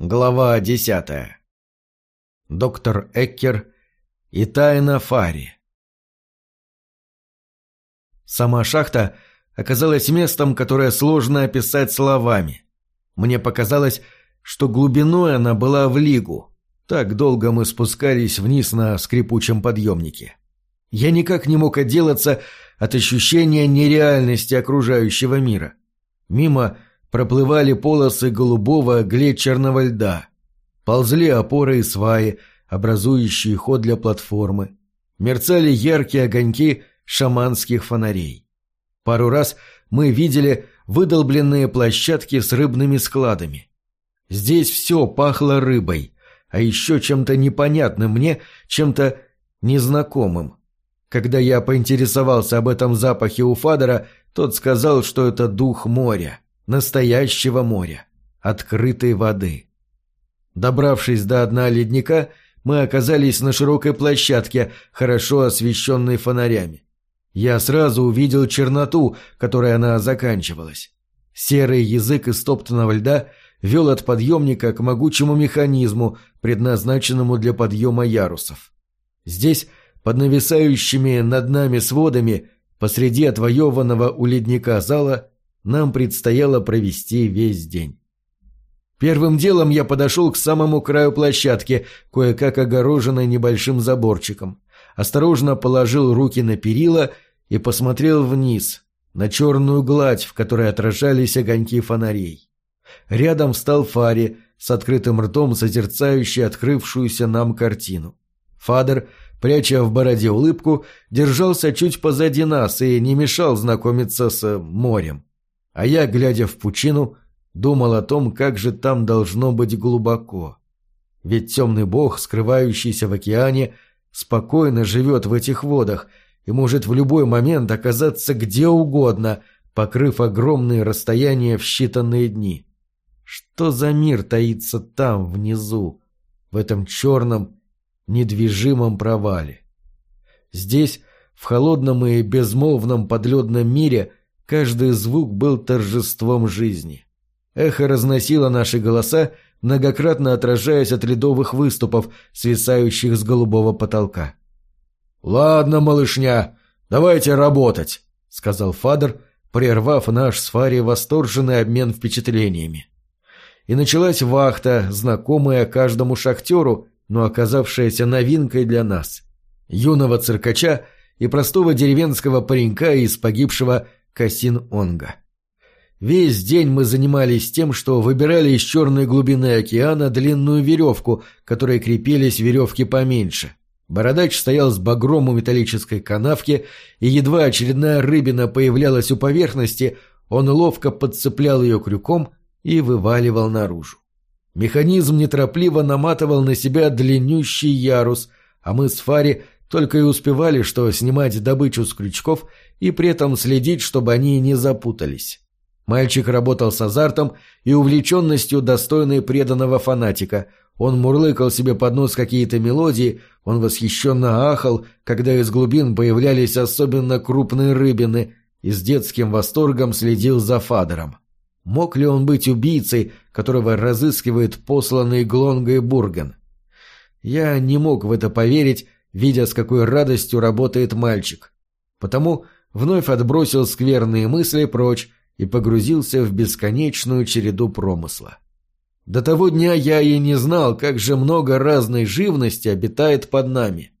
Глава десятая. Доктор Эккер и тайна Фари. Сама шахта оказалась местом, которое сложно описать словами. Мне показалось, что глубиной она была в лигу. Так долго мы спускались вниз на скрипучем подъемнике. Я никак не мог отделаться от ощущения нереальности окружающего мира. Мимо проплывали полосы голубого глетчерного льда. Ползли опоры и сваи, образующие ход для платформы. Мерцали яркие огоньки шаманских фонарей. Пару раз мы видели выдолбленные площадки с рыбными складами. Здесь все пахло рыбой, а еще чем-то непонятным мне, чем-то незнакомым. Когда я поинтересовался об этом запахе у Фадера, тот сказал, что это дух моря настоящего моря, открытой воды. Добравшись до дна ледника, мы оказались на широкой площадке, хорошо освещенной фонарями. Я сразу увидел черноту, которой она заканчивалась. Серый язык истоптанного льда вел от подъемника к могучему механизму, предназначенному для подъема ярусов. Здесь, под нависающими над нами сводами, посреди отвоеванного у ледника зала, нам предстояло провести весь день. Первым делом я подошел к самому краю площадки, кое-как огороженной небольшим заборчиком. Осторожно положил руки на перила и посмотрел вниз, на черную гладь, в которой отражались огоньки фонарей. Рядом встал Фари, с открытым ртом созерцающий открывшуюся нам картину. Фадер, пряча в бороде улыбку, держался чуть позади нас и не мешал знакомиться с морем. А я, глядя в пучину, думал о том, как же там должно быть глубоко. Ведь темный бог, скрывающийся в океане, спокойно живет в этих водах и может в любой момент оказаться где угодно, покрыв огромные расстояния в считанные дни. Что за мир таится там, внизу, в этом черном, недвижимом провале? Здесь, в холодном и безмолвном подледном мире, Каждый звук был торжеством жизни. Эхо разносило наши голоса, многократно отражаясь от ледовых выступов, свисающих с голубого потолка. «Ладно, малышня, давайте работать», — сказал Фадер, прервав наш с Фари восторженный обмен впечатлениями. И началась вахта, знакомая каждому шахтеру, но оказавшаяся новинкой для нас. Юного циркача и простого деревенского паренька из погибшего Касин-Онга. Весь день мы занимались тем, что выбирали из черной глубины океана длинную веревку, которой крепились веревки поменьше. Бородач стоял с багром у металлической канавки, и едва очередная рыбина появлялась у поверхности, он ловко подцеплял ее крюком и вываливал наружу. Механизм неторопливо наматывал на себя длиннющий ярус, а мы с Фари только и успевали, что снимать добычу с крючков и при этом следить, чтобы они не запутались. Мальчик работал с азартом и увлеченностью, достойной преданного фанатика. Он мурлыкал себе под нос какие-то мелодии, он восхищенно ахал, когда из глубин появлялись особенно крупные рыбины, и с детским восторгом следил за Фадером. Мог ли он быть убийцей, которого разыскивает посланный Глонгой Бурген? Я не мог в это поверить, видя, с какой радостью работает мальчик. Потому вновь отбросил скверные мысли прочь и погрузился в бесконечную череду промысла. До того дня я и не знал, как же много разной живности обитает под нами.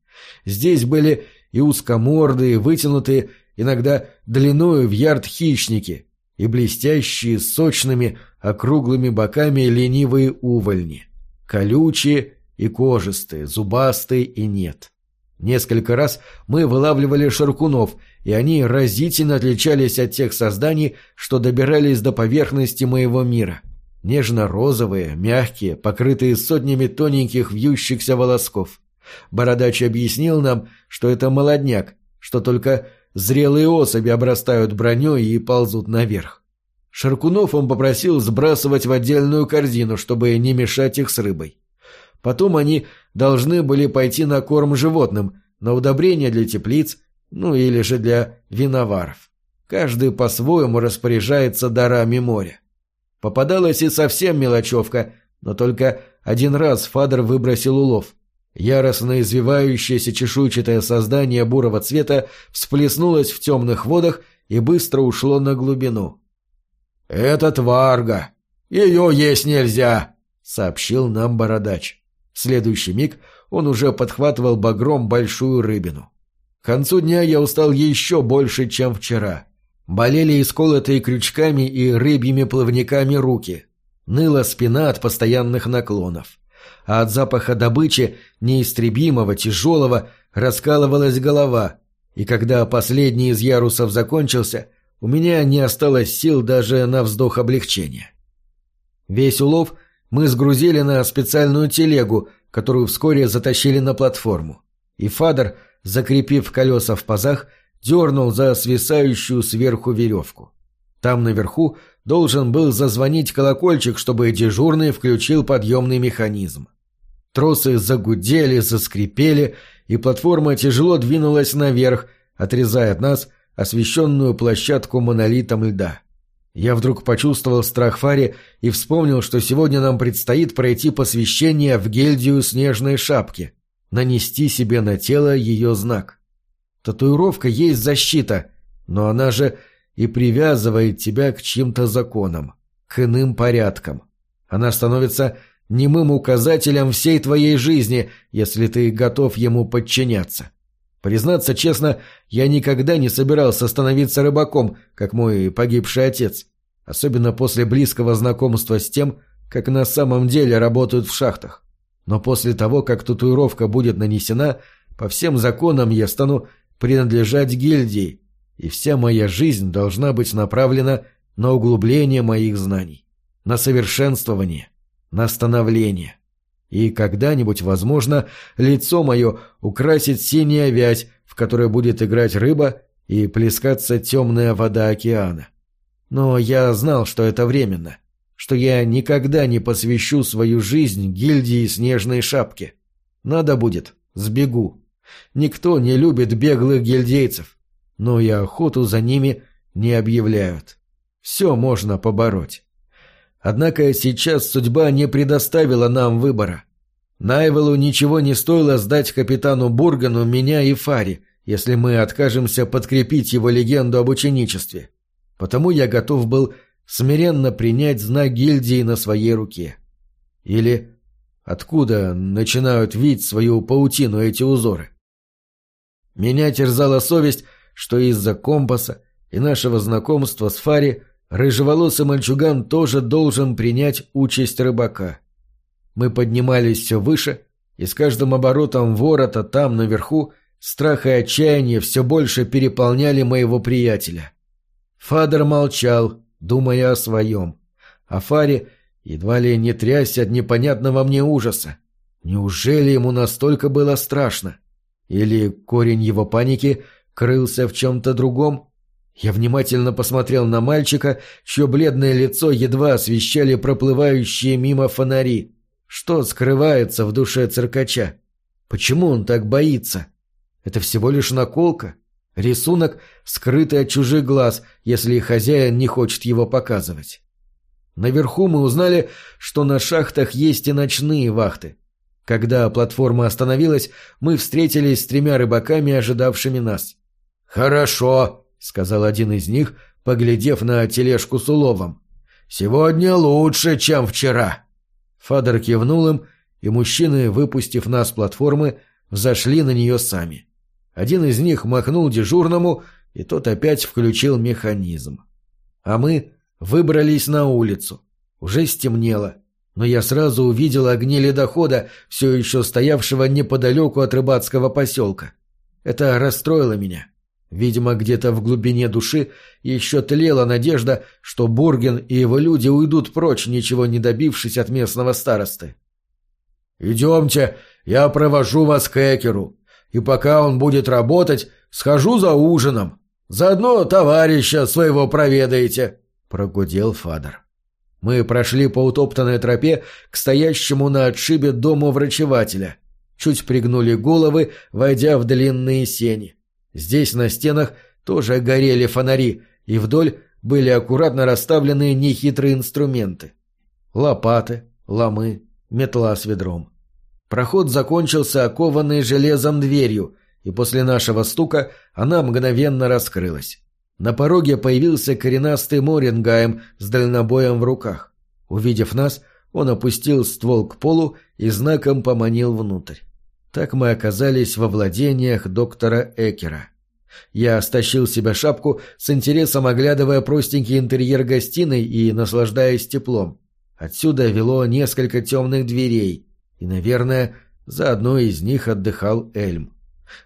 Здесь были и узкомордые, вытянутые, иногда длиною в ярд хищники, и блестящие, сочными, округлыми боками ленивые увольни, колючие и кожистые, зубастые и нет. Несколько раз мы вылавливали шаркунов, и они разительно отличались от тех созданий, что добирались до поверхности моего мира. Нежно-розовые, мягкие, покрытые сотнями тоненьких вьющихся волосков. Бородач объяснил нам, что это молодняк, что только зрелые особи обрастают броней и ползут наверх. Шаркунов он попросил сбрасывать в отдельную корзину, чтобы не мешать их с рыбой. Потом они должны были пойти на корм животным, на удобрения для теплиц, ну или же для виноваров. Каждый по-своему распоряжается дарами моря. Попадалась и совсем мелочевка, Но только один раз Фадер выбросил улов. Яростно извивающееся чешуйчатое создание бурого цвета всплеснулось в темных водах и быстро ушло на глубину. «Это тварга! Ее есть нельзя!» — сообщил нам бородач. В следующий миг он уже подхватывал багром большую рыбину. Концу дня я устал еще больше, чем вчера. Болели исколотые крючками и рыбьими плавниками руки. Ныла спина от постоянных наклонов. А от запаха добычи, неистребимого, тяжелого, раскалывалась голова. И когда последний из ярусов закончился, у меня не осталось сил даже на вздох облегчения. Весь улов мы сгрузили на специальную телегу, которую вскоре затащили на платформу. И Фадер, закрепив колеса в пазах, дернул за свисающую сверху веревку. Там наверху должен был зазвонить колокольчик, чтобы дежурный включил подъемный механизм. Тросы загудели, заскрипели, и платформа тяжело двинулась наверх, отрезая от нас освещенную площадку монолитом льда. Я вдруг почувствовал страх Фари и вспомнил, что сегодня нам предстоит пройти посвящение в гильдию снежной шапки, нанести себе на тело ее знак. Татуировка есть защита, но она же и привязывает тебя к чьим-то законам, к иным порядкам. Она становится немым указателем всей твоей жизни, если ты готов ему подчиняться. Признаться честно, я никогда не собирался становиться рыбаком, как мой погибший отец, особенно после близкого знакомства с тем, как на самом деле работают в шахтах. Но после того, как татуировка будет нанесена, по всем законам я стану принадлежать гильдии, и вся моя жизнь должна быть направлена на углубление моих знаний, на совершенствование, на становление. И когда-нибудь, возможно, лицо мое украсит синяя вязь, в которой будет играть рыба и плескаться темная вода океана. Но я знал, что это временно, что я никогда не посвящу свою жизнь гильдии снежной шапки. Надо будет, сбегу. Никто не любит беглых гильдейцев, но и охоту за ними не объявляют. Все можно побороть. Однако сейчас судьба не предоставила нам выбора. Найвелу ничего не стоило сдать капитану Бургану меня и Фари, если мы откажемся подкрепить его легенду об ученичестве. Потому я готов был смиренно принять знак гильдии на своей руке. Или откуда начинают видеть свою паутину эти узоры? Меня терзала совесть, что из-за компаса и нашего знакомства с Фари рыжеволосый мальчуган тоже должен принять участь рыбака. Мы поднимались все выше, и с каждым оборотом ворота там, наверху, страх и отчаяние все больше переполняли моего приятеля. Фадер молчал, думая о своем. А Фаре едва ли не трясся от непонятного мне ужаса. Неужели ему настолько было страшно? Или корень его паники крылся в чем-то другом? Я внимательно посмотрел на мальчика, чье бледное лицо едва освещали проплывающие мимо фонари. Что скрывается в душе циркача? Почему он так боится? Это всего лишь наколка? Рисунок, скрытый от чужих глаз, если хозяин не хочет его показывать. Наверху мы узнали, что на шахтах есть и ночные вахты. Когда платформа остановилась, мы встретились с тремя рыбаками, ожидавшими нас. «Хорошо», — сказал один из них, поглядев на тележку с уловом. «Сегодня лучше, чем вчера». Фадер кивнул им, и мужчины, выпустив нас с платформы, взошли на нее сами. Один из них махнул дежурному, и тот опять включил механизм. А мы выбрались на улицу. Уже стемнело, но я сразу увидел огни ледохода, все еще стоявшего неподалеку от рыбацкого поселка. Это расстроило меня. Видимо, где-то в глубине души еще тлела надежда, что Бурген и его люди уйдут прочь, ничего не добившись от местного старосты. «Идемте, я провожу вас к Экеру, и пока он будет работать, схожу за ужином. Заодно товарища своего проведаете», — прогудел Фадер. Мы прошли по утоптанной тропе к стоящему на отшибе дому врачевателя. Чуть пригнули головы, войдя в длинные сени. Здесь на стенах тоже горели фонари, и вдоль были аккуратно расставлены нехитрые инструменты. Лопаты, ломы, метла с ведром. Проход закончился окованной железом дверью, и после нашего стука она мгновенно раскрылась. На пороге появился коренастый Морингаем с дальнобоем в руках. Увидев нас, он опустил ствол к полу и знаком поманил внутрь. Так мы оказались во владениях доктора Экера. Я стащил себе шапку, с интересом оглядывая простенький интерьер гостиной и наслаждаясь теплом. Отсюда вело несколько темных дверей, и, наверное, за одной из них отдыхал Эльм.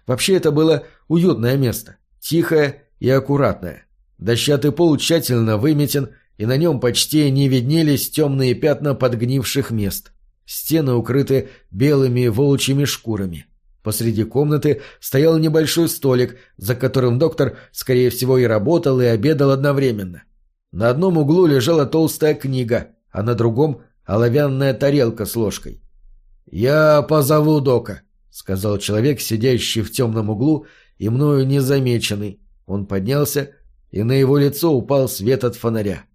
Вообще это было уютное место, тихое и аккуратное. Дощатый пол тщательно выметен, и на нем почти не виднелись темные пятна подгнивших мест. Стены укрыты белыми волчьими шкурами. Посреди комнаты стоял небольшой столик, за которым доктор, скорее всего, и работал, и обедал одновременно. На одном углу лежала толстая книга, а на другом — оловянная тарелка с ложкой. «Я позову Дока», — сказал человек, сидящий в темном углу и мною незамеченный. Он поднялся, и на его лицо упал свет от фонаря.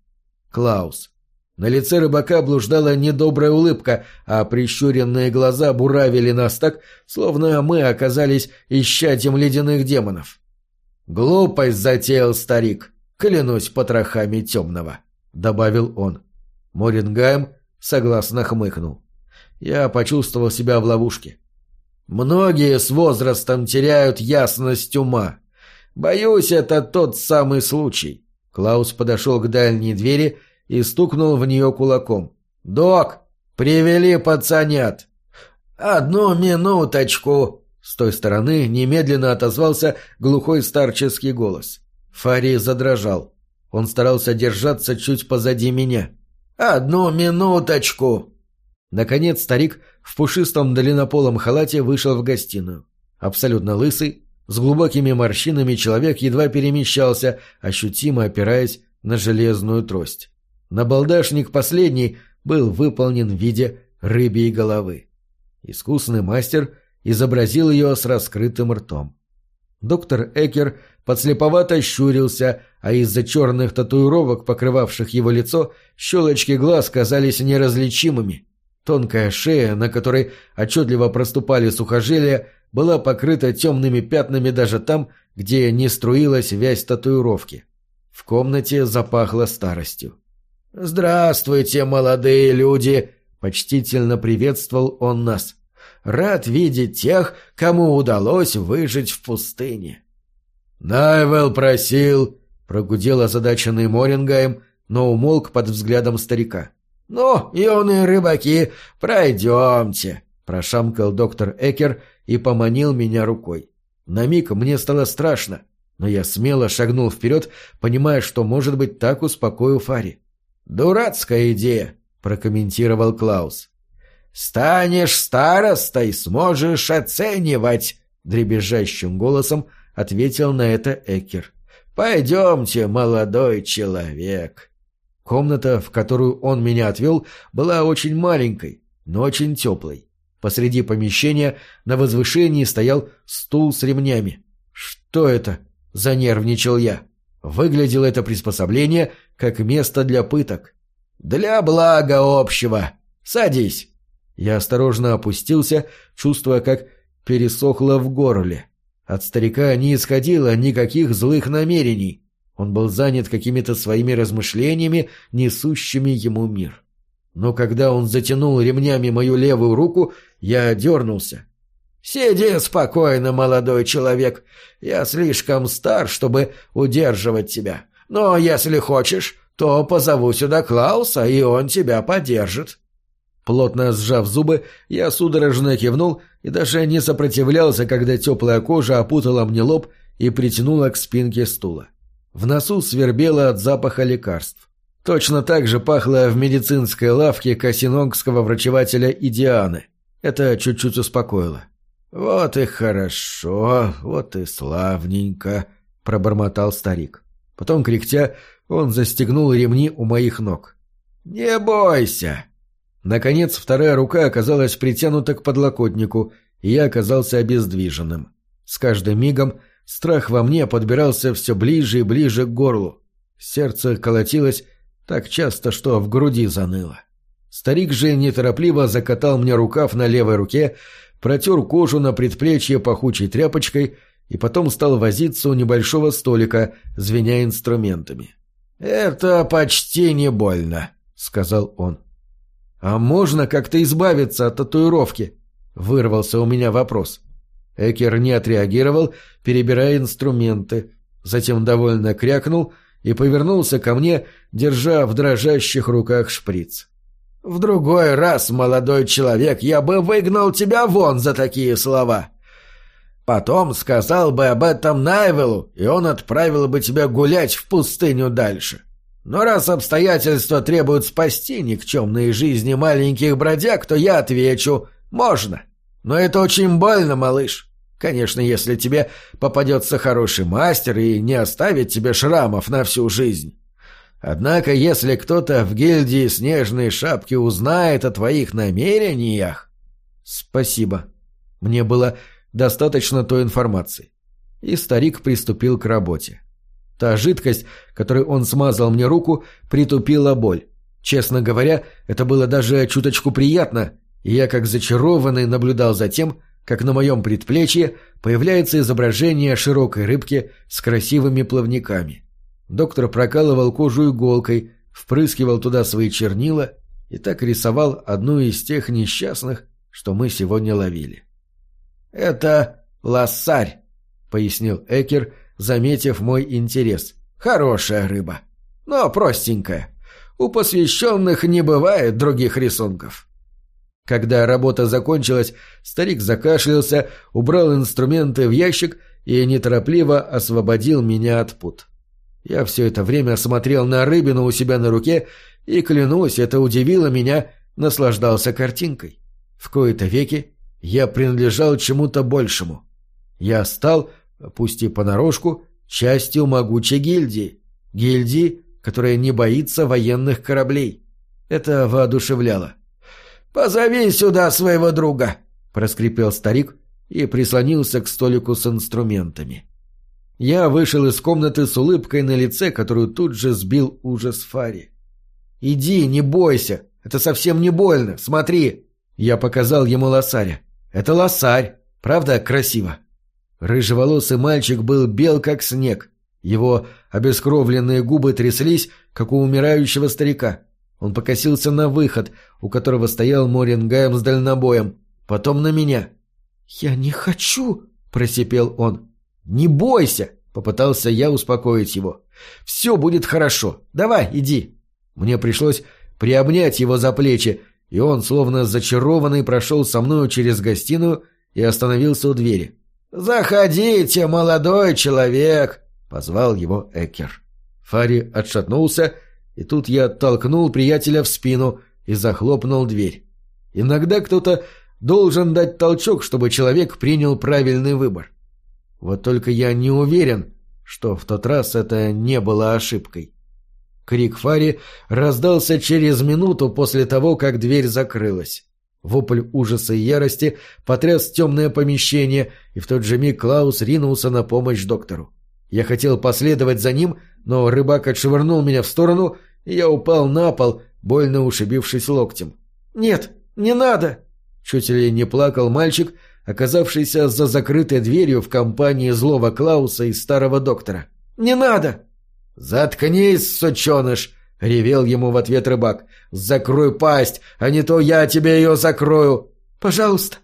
Клаус. На лице рыбака блуждала недобрая улыбка, а прищуренные глаза буравили нас так, словно мы оказались исчадьем ледяных демонов. «Глупость затеял старик, клянусь потрохами темного», — добавил он. Морингайм согласно хмыкнул. Я почувствовал себя в ловушке. Многие с возрастом теряют ясность ума. Боюсь, это тот самый случай. Клаус подошел к дальней двери и стукнул в нее кулаком. «Док, привели пацанят!» «Одну минуточку!» С той стороны немедленно отозвался глухой старческий голос. Фари задрожал. Он старался держаться чуть позади меня. «Одну минуточку!» Наконец старик в пушистом длиннополом халате вышел в гостиную. Абсолютно лысый, с глубокими морщинами человек едва перемещался, ощутимо опираясь на железную трость. Набалдашник последний был выполнен в виде рыбьей головы. Искусный мастер изобразил ее с раскрытым ртом. Доктор Экер подслеповато щурился, а из-за черных татуировок, покрывавших его лицо, щелочки глаз казались неразличимыми. Тонкая шея, на которой отчетливо проступали сухожилия, была покрыта темными пятнами даже там, где не струилась вязь татуировки. В комнате запахло старостью. «Здравствуйте, молодые люди!» — почтительно приветствовал он нас. «Рад видеть тех, кому удалось выжить в пустыне». «Найвелл просил», — прогудел озадаченный Морингайм, но умолк под взглядом старика. «Ну, юные рыбаки, пройдемте», — прошамкал доктор Экер и поманил меня рукой. На миг мне стало страшно, но я смело шагнул вперед, понимая, что, может быть, так успокою Фари. «Дурацкая идея», — прокомментировал Клаус. «Станешь старостой, сможешь оценивать», — дребезжащим голосом ответил на это Экер. «Пойдемте, молодой человек». Комната, в которую он меня отвел, была очень маленькой, но очень теплой. Посреди помещения на возвышении стоял стул с ремнями. «Что это?» — занервничал я. Выглядело это приспособление как место для пыток. «Для блага общего! Садись!» Я осторожно опустился, чувствуя, как пересохло в горле. От старика не исходило никаких злых намерений. Он был занят какими-то своими размышлениями, несущими ему мир. Но когда он затянул ремнями мою левую руку, я дернулся. «Сиди спокойно, молодой человек. Я слишком стар, чтобы удерживать тебя. Но если хочешь, то позову сюда Клауса, и он тебя поддержит». Плотно сжав зубы, я судорожно кивнул и даже не сопротивлялся, когда теплая кожа опутала мне лоб и притянула к спинке стула. В носу свербело от запаха лекарств. Точно так же пахло в медицинской лавке кассинонгского врачевателя Идианы. Это чуть-чуть успокоило. «Вот и хорошо, вот и славненько», — пробормотал старик. Потом, кряхтя, он застегнул ремни у моих ног. «Не бойся!» Наконец, вторая рука оказалась притянута к подлокотнику, и я оказался обездвиженным. С каждым мигом страх во мне подбирался все ближе и ближе к горлу. Сердце колотилось так часто, что в груди заныло. Старик же неторопливо закатал мне рукав на левой руке, протер кожу на предплечье пахучей тряпочкой и потом стал возиться у небольшого столика, звеня инструментами. «Это почти не больно», — сказал он. «А можно как-то избавиться от татуировки?» — вырвался у меня вопрос. Экер не отреагировал, перебирая инструменты, затем довольно крякнул и повернулся ко мне, держа в дрожащих руках шприц. «В другой раз, молодой человек, я бы выгнал тебя вон за такие слова. Потом сказал бы об этом Найвелу, и он отправил бы тебя гулять в пустыню дальше. Но раз обстоятельства требуют спасти никчемные жизни маленьких бродяг, то я отвечу «можно». Но это очень больно, малыш. Конечно, если тебе попадется хороший мастер и не оставит тебе шрамов на всю жизнь. Однако, если кто-то в гильдии Снежной Шапки узнает о твоих намерениях... Спасибо. Мне было достаточно той информации. И старик приступил к работе. Та жидкость, которой он смазал мне руку, притупила боль. Честно говоря, это было даже чуточку приятно, и я как зачарованный наблюдал за тем, как на моем предплечье появляется изображение широкой рыбки с красивыми плавниками. Доктор прокалывал кожу иголкой, впрыскивал туда свои чернила и так рисовал одну из тех несчастных, что мы сегодня ловили. «Это лоссарь», — пояснил Экер, заметив мой интерес. «Хорошая рыба, но простенькая. У посвященных не бывает других рисунков». Когда работа закончилась, старик закашлялся, убрал инструменты в ящик и неторопливо освободил меня от пут. Я все это время смотрел на рыбину у себя на руке и, клянусь, это удивило меня, наслаждался картинкой. В кои-то веки я принадлежал чему-то большему. Я стал, пусть и понарошку, частью могучей гильдии. Гильдии, которая не боится военных кораблей. Это воодушевляло. «Позови сюда своего друга!» — проскрипел старик и прислонился к столику с инструментами. Я вышел из комнаты с улыбкой на лице, которую тут же сбил ужас Фари. «Иди, не бойся, это совсем не больно, смотри!» Я показал ему лосаря. «Это лосарь. Правда, красиво?» Рыжеволосый мальчик был бел, как снег. Его обескровленные губы тряслись, как у умирающего старика. Он покосился на выход, у которого стоял Морингаем с дальнобоем. Потом на меня. «Я не хочу!» — просипел он. «Не бойся!» — попытался я успокоить его. «Все будет хорошо. Давай, иди!» Мне пришлось приобнять его за плечи, и он, словно зачарованный, прошел со мною через гостиную и остановился у двери. «Заходите, молодой человек!» — позвал его Экер. Фари отшатнулся, и тут я оттолкнул приятеля в спину и захлопнул дверь. Иногда кто-то должен дать толчок, чтобы человек принял правильный выбор. Вот только я не уверен, что в тот раз это не было ошибкой. Крик Фари раздался через минуту после того, как дверь закрылась. Вопль ужаса и ярости потряс темное помещение, и в тот же миг Клаус ринулся на помощь доктору. Я хотел последовать за ним, но рыбак отшвырнул меня в сторону, я упал на пол, больно ушибившись локтем. «Нет, не надо!» Чуть ли не плакал мальчик, оказавшийся за закрытой дверью в компании злого Клауса и старого доктора. «Не надо!» «Заткнись, сученыш!» — ревел ему в ответ рыбак. «Закрой пасть, а не то я тебе ее закрою!» «Пожалуйста!»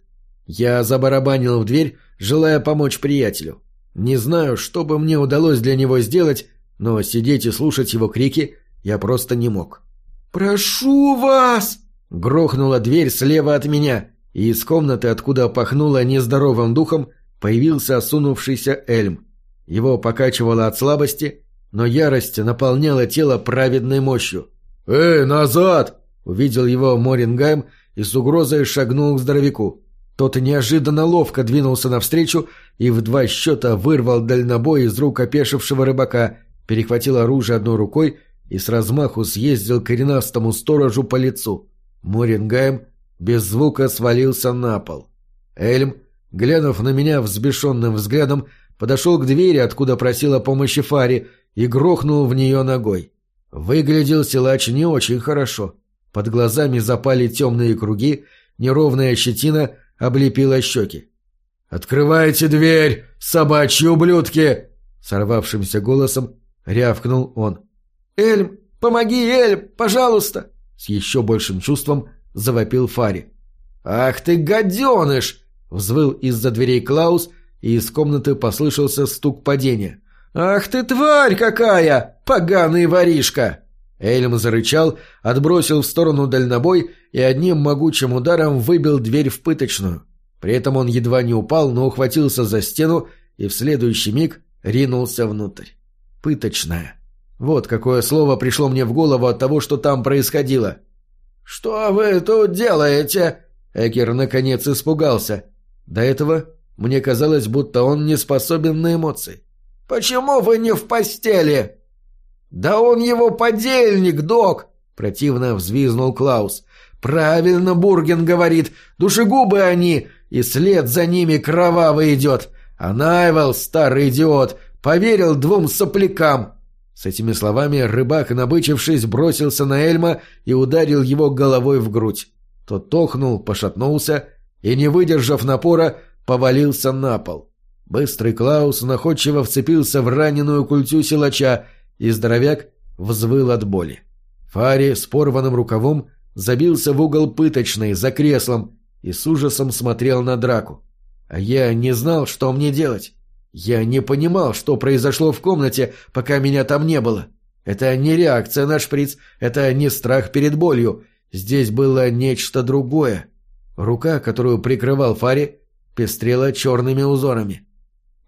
Я забарабанил в дверь, желая помочь приятелю. Не знаю, что бы мне удалось для него сделать, но сидеть и слушать его крики я просто не мог. «Прошу вас!» Грохнула дверь слева от меня, и из комнаты, откуда пахнуло нездоровым духом, появился осунувшийся Эльм. Его покачивало от слабости, но ярость наполняла тело праведной мощью. «Эй, назад!» — увидел его Морингайм и с угрозой шагнул к здоровяку. Тот неожиданно ловко двинулся навстречу и в два счета вырвал дальнобой из рук опешившего рыбака, перехватил оружие одной рукой и с размаху съездил коренастому сторожу по лицу. Морингайм без звука свалился на пол. Эльм, глянув на меня взбешенным взглядом, подошел к двери, откуда просила помощи Фари, и грохнул в нее ногой. Выглядел силач не очень хорошо. Под глазами запали темные круги, неровная щетина облепила щеки. «Открывайте дверь, собачьи ублюдки!» Сорвавшимся голосом рявкнул он. «Эльм, помоги, Эльм, пожалуйста!» С еще большим чувством завопил Фари. «Ах ты, гаденыш!» Взвыл из-за дверей Клаус, и из комнаты послышался стук падения. «Ах ты, тварь какая! Поганый воришка!» Эльм зарычал, отбросил в сторону дальнобой и одним могучим ударом выбил дверь в пыточную. При этом он едва не упал, но ухватился за стену и в следующий миг ринулся внутрь. Пыточная. Вот какое слово пришло мне в голову от того, что там происходило. «Что вы тут делаете?» Экер наконец испугался. До этого мне казалось, будто он не способен на эмоции. «Почему вы не в постели?» «Да он его подельник, док!» — противно взвизнул Клаус. «Правильно Бурген говорит, душегубы они, и след за ними кровавый идет. А Найвел, старый идиот, поверил двум соплякам». С этими словами рыбак, набычившись, бросился на Эльма и ударил его головой в грудь. Тот тохнул, пошатнулся и, не выдержав напора, повалился на пол. Быстрый Клаус находчиво вцепился в раненую культю силача, и здоровяк взвыл от боли. Фари с порванным рукавом забился в угол пыточной за креслом и с ужасом смотрел на драку. А я не знал, что мне делать. Я не понимал, что произошло в комнате, пока меня там не было. Это не реакция на шприц, это не страх перед болью. Здесь было нечто другое. Рука, которую прикрывал Фари, пестрела черными узорами.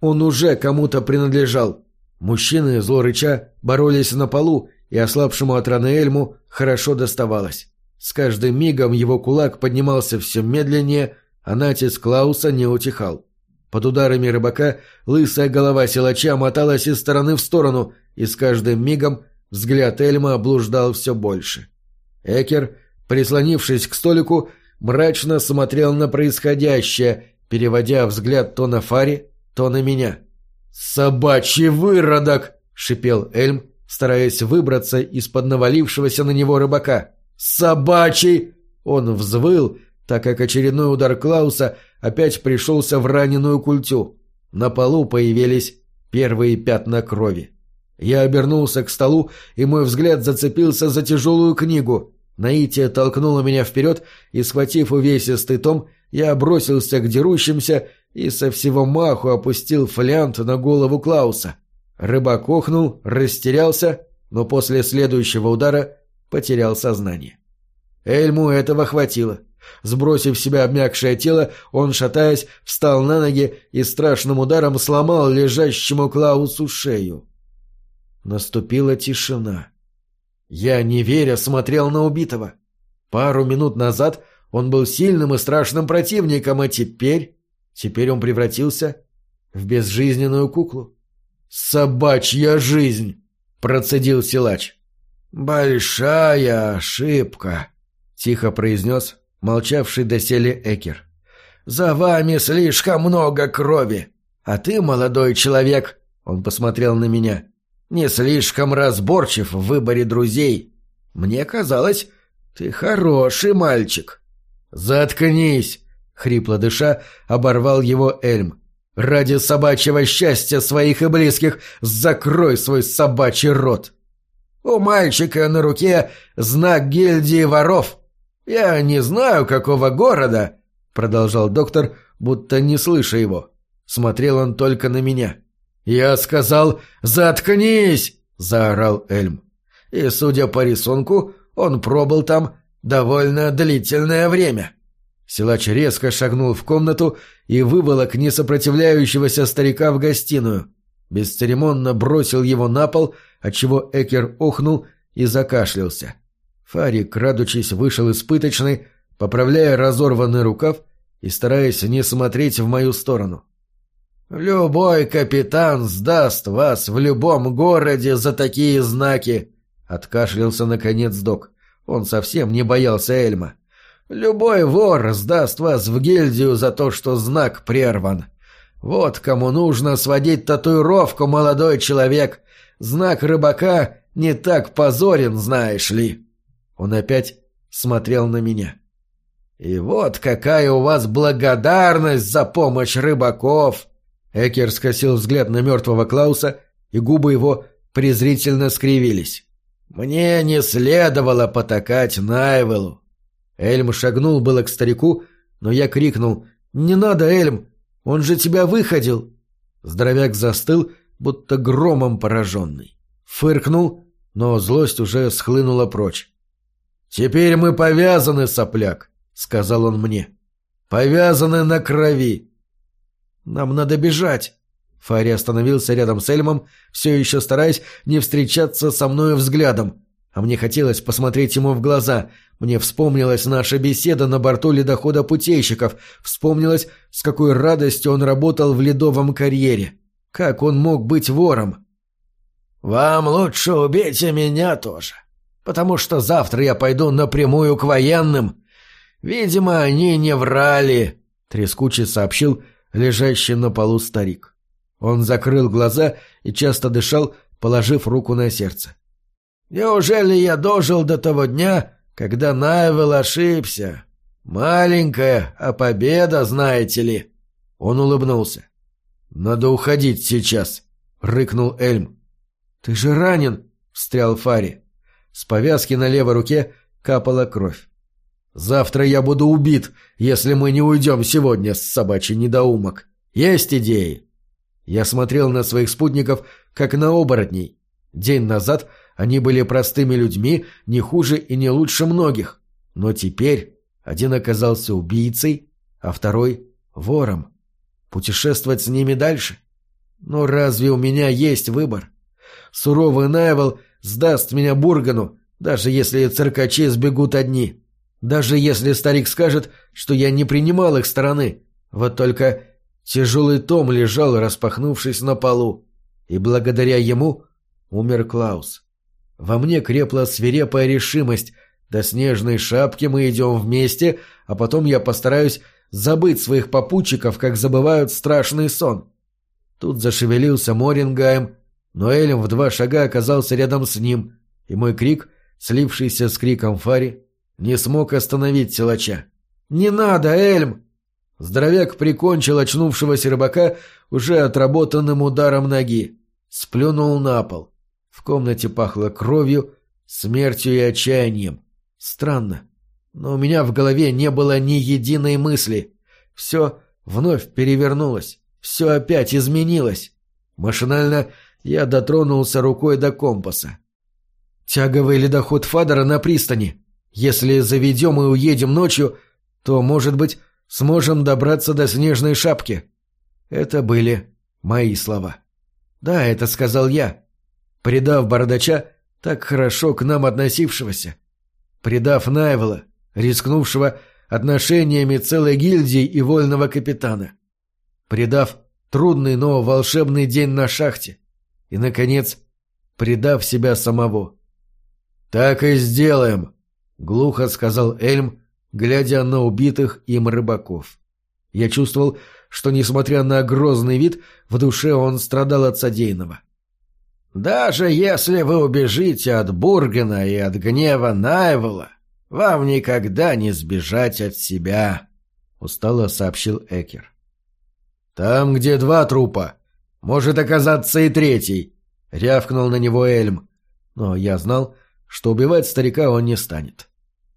Он уже кому-то принадлежал. Мужчины, зло рыча, боролись на полу, и ослабшему от раны Эльму хорошо доставалось. С каждым мигом его кулак поднимался все медленнее, а натиск Клауса не утихал. Под ударами рыбака лысая голова силача моталась из стороны в сторону, и с каждым мигом взгляд Эльма облуждал все больше. Экер, прислонившись к столику, мрачно смотрел на происходящее, переводя взгляд то на Фари, то на меня. «Собачий выродок!» — шипел Эльм, стараясь выбраться из-под навалившегося на него рыбака. «Собачий!» Он взвыл, так как очередной удар Клауса опять пришелся в раненую культю. На полу появились первые пятна крови. Я обернулся к столу, и мой взгляд зацепился за тяжелую книгу. Наития толкнула меня вперед, и, схватив увесистый том, я бросился к дерущимся и со всего маху опустил флянт на голову Клауса. Рыбак охнул, растерялся, но после следующего удара потерял сознание. Эльму этого хватило. Сбросив с себя обмякшее тело, он, шатаясь, встал на ноги и страшным ударом сломал лежащему Клаусу шею. Наступила тишина. Я, не веря, смотрел на убитого. Пару минут назад он был сильным и страшным противником, а теперь... Теперь он превратился в безжизненную куклу. «Собачья жизнь!» — процедил силач. «Большая ошибка», — тихо произнес молчавший доселе Экер. «За вами слишком много крови, а ты, молодой человек, — он посмотрел на меня, — не слишком разборчив в выборе друзей. Мне казалось, ты хороший мальчик». «Заткнись!» — хрипло дыша оборвал его Эльм. «Ради собачьего счастья своих и близких закрой свой собачий рот!» «У мальчика на руке знак гильдии воров. Я не знаю, какого города», — продолжал доктор, будто не слыша его. Смотрел он только на меня. «Я сказал, заткнись!» — заорал Эльм. И, судя по рисунку, он пробыл там довольно длительное время. Силач резко шагнул в комнату и выволок несопротивляющегося старика в гостиную. Бесцеремонно бросил его на пол, отчего Экер охнул и закашлялся. Фарик, крадучись, вышел из пыточной, поправляя разорванный рукав и стараясь не смотреть в мою сторону. «Любой капитан сдаст вас в любом городе за такие знаки!» — откашлялся наконец док. Он совсем не боялся Эльма. «Любой вор сдаст вас в гильдию за то, что знак прерван. Вот кому нужно сводить татуировку, молодой человек. Знак рыбака не так позорен, знаешь ли». Он опять смотрел на меня. «И вот какая у вас благодарность за помощь рыбаков!» Экер скосил взгляд на мертвого Клауса, и губы его презрительно скривились. «Мне не следовало потакать Найвелу!» Эльм шагнул было к старику, но я крикнул «Не надо, Эльм! Он же тебя выходил!» Здоровяк застыл, будто громом пораженный. Фыркнул, но злость уже схлынула прочь. «Теперь мы повязаны, сопляк!» — сказал он мне. «Повязаны на крови!» «Нам надо бежать!» Фари остановился рядом с Эльмом, все еще стараясь не встречаться со мною взглядом. А мне хотелось посмотреть ему в глаза. Мне вспомнилась наша беседа на борту ледохода путейщиков. Вспомнилось, с какой радостью он работал в ледовом карьере. Как он мог быть вором? «Вам лучше и меня тоже, потому что завтра я пойду напрямую к военным. Видимо, они не врали», — трескуче сообщил лежащий на полу старик. Он закрыл глаза и часто дышал, положив руку на сердце. «Неужели я дожил до того дня, когда Найвел ошибся? Маленькая, а победа, знаете ли?» Он улыбнулся. «Надо уходить сейчас», — рыкнул Эльм. «Ты же ранен», — встрял Фари. С повязки на левой руке капала кровь. «Завтра я буду убит, если мы не уйдем сегодня с собачьей недоумок. Есть идеи?» Я смотрел на своих спутников, как на оборотней. День назад они были простыми людьми, не хуже и не лучше многих. Но теперь один оказался убийцей, а второй — вором. Путешествовать с ними дальше? Но разве у меня есть выбор? Суровый Найвел сдаст меня Бургану, даже если циркачи сбегут одни. Даже если старик скажет, что я не принимал их стороны. Вот только Тяжелый том лежал, распахнувшись на полу, и благодаря ему умер Клаус. Во мне крепла свирепая решимость. До снежной шапки мы идем вместе, а потом я постараюсь забыть своих попутчиков, как забывают страшный сон. Тут зашевелился Морингайм, но Элем в два шага оказался рядом с ним, и мой крик, слившийся с криком Фари, не смог остановить силача. «Не надо, Эльм!» Здоровяк прикончил очнувшегося рыбака уже отработанным ударом ноги. Сплюнул на пол. В комнате пахло кровью, смертью и отчаянием. Странно. Но у меня в голове не было ни единой мысли. Все вновь перевернулось. Все опять изменилось. Машинально я дотронулся рукой до компаса. Тяговый ледоход Фадера на пристани. Если заведем и уедем ночью, то, может быть, сможем добраться до снежной шапки. Это были мои слова. Да, это сказал я, предав бардача, так хорошо к нам относившегося, предав Найвела, рискнувшего отношениями целой гильдии и вольного капитана, предав трудный, но волшебный день на шахте и, наконец, предав себя самого. «Так и сделаем», — глухо сказал Эльм, глядя на убитых им рыбаков. Я чувствовал, что, несмотря на грозный вид, в душе он страдал от содеянного. «Даже если вы убежите от Бургена и от гнева Найвела, вам никогда не сбежать от себя», — устало сообщил Экер. «Там, где два трупа, может оказаться и третий», — рявкнул на него Эльм. Но я знал, что убивать старика он не станет.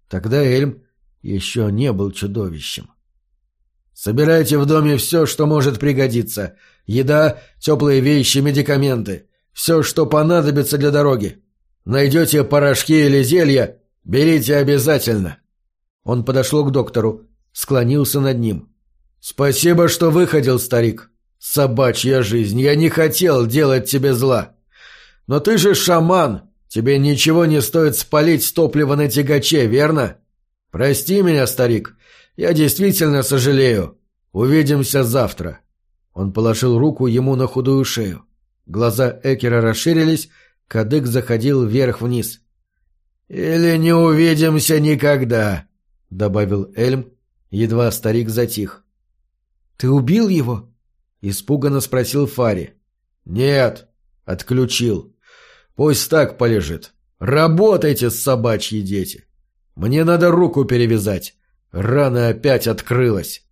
Тогда Эльм еще не был чудовищем. «Собирайте в доме все, что может пригодиться. Еда, теплые вещи, медикаменты. Все, что понадобится для дороги. Найдете порошки или зелья, берите обязательно». Он подошел к доктору, склонился над ним. «Спасибо, что выходил, старик. Собачья жизнь, я не хотел делать тебе зла. Но ты же шаман, тебе ничего не стоит спалить топливо на тягаче, верно?» «Прости меня, старик. Я действительно сожалею. Увидимся завтра». Он положил руку ему на худую шею. Глаза Экера расширились, кадык заходил вверх-вниз. «Или не увидимся никогда», — добавил Эльм, едва старик затих. «Ты убил его?» — испуганно спросил Фари. «Нет», — отключил. «Пусть так полежит. Работайте, собачьи дети. Мне надо руку перевязать. Рана опять открылась».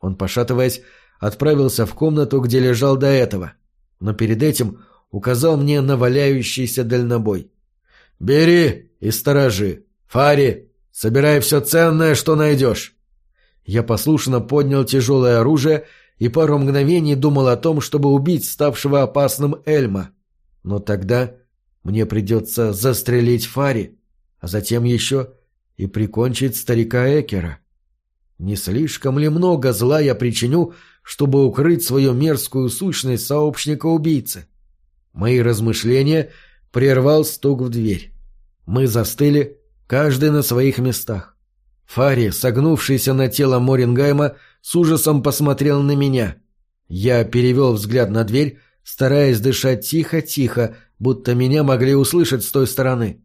Он, пошатываясь, отправился в комнату, где лежал до этого. Но перед этим указал мне на валяющийся дальнобой. «Бери и сторожи. Фари, собирай все ценное, что найдешь». Я послушно поднял тяжелое оружие и пару мгновений думал о том, чтобы убить ставшего опасным Эльма. Но тогда мне придется застрелить Фари, а затем еще и прикончить старика Экера. Не слишком ли много зла я причиню, чтобы укрыть свою мерзкую сущность сообщника-убийцы? Мои размышления прервал стук в дверь. Мы застыли, каждый на своих местах. Фари, согнувшийся на тело Морингайма, с ужасом посмотрел на меня. Я перевел взгляд на дверь, стараясь дышать тихо-тихо, будто меня могли услышать с той стороны.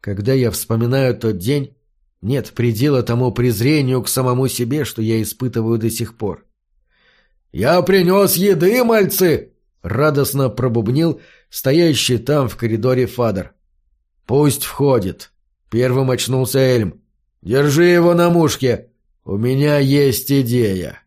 Когда я вспоминаю тот день, нет предела тому презрению к самому себе, что я испытываю до сих пор. «Я принес еды, мальцы!» — радостно пробубнил стоящий там в коридоре Фадер. «Пусть входит». Первым очнулся Эльм. «Держи его на мушке. У меня есть идея».